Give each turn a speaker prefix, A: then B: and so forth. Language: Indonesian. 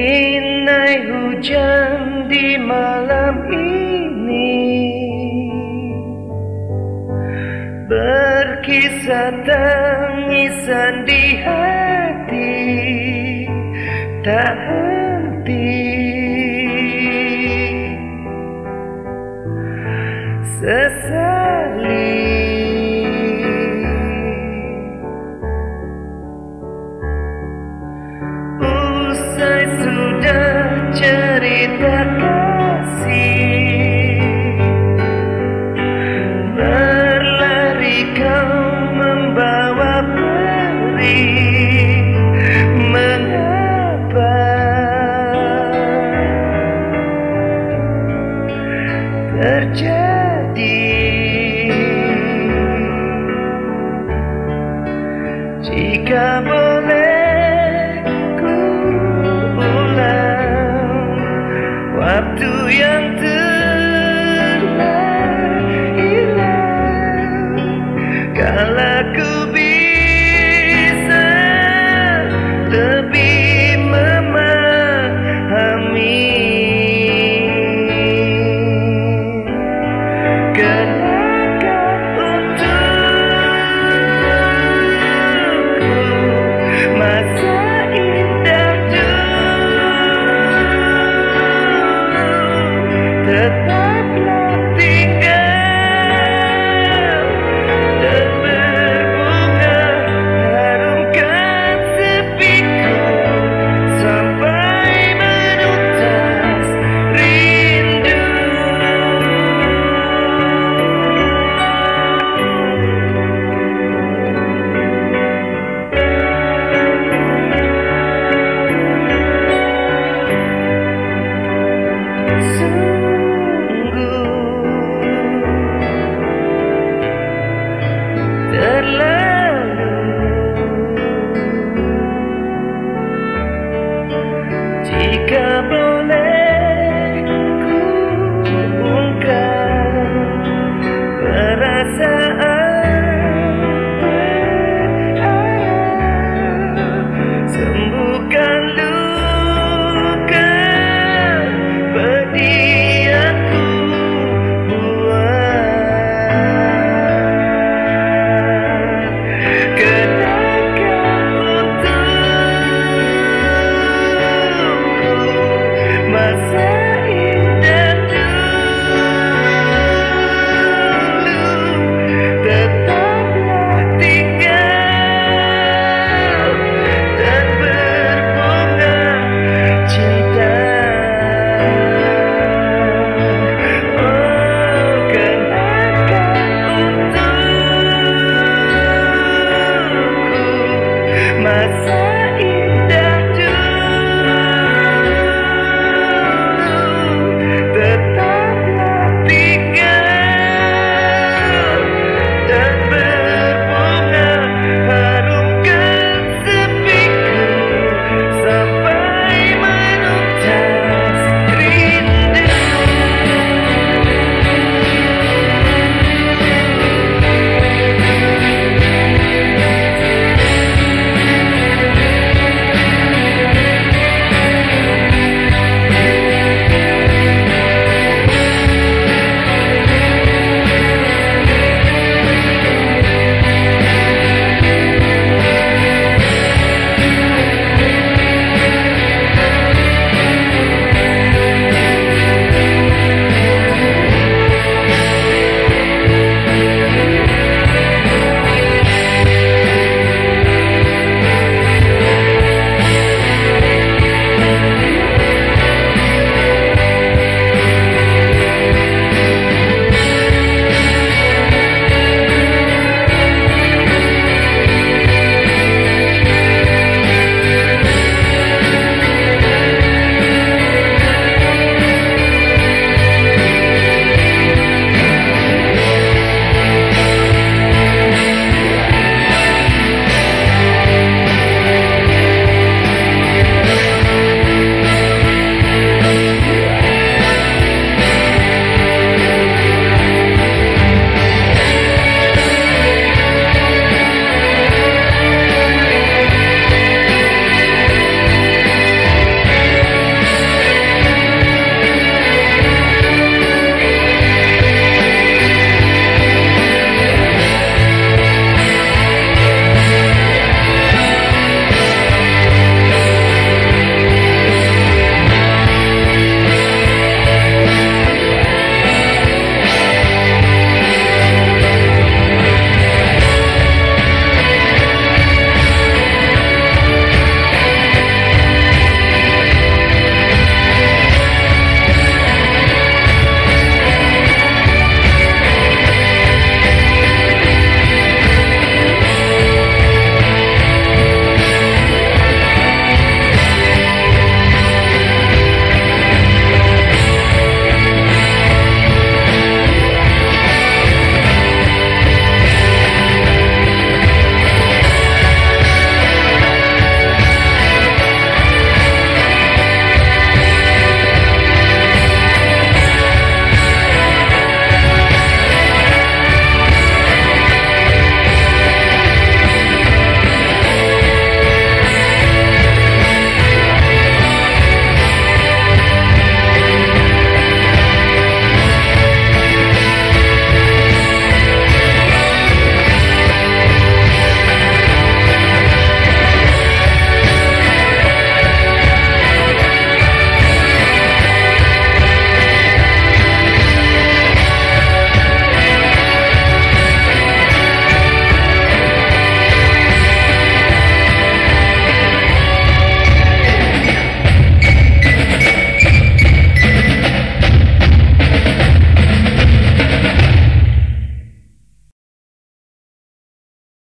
A: Rinai hujan di malam ini. Berkisah tangisan di hati. Tak Jika boleh ku ulang Waktu yang up.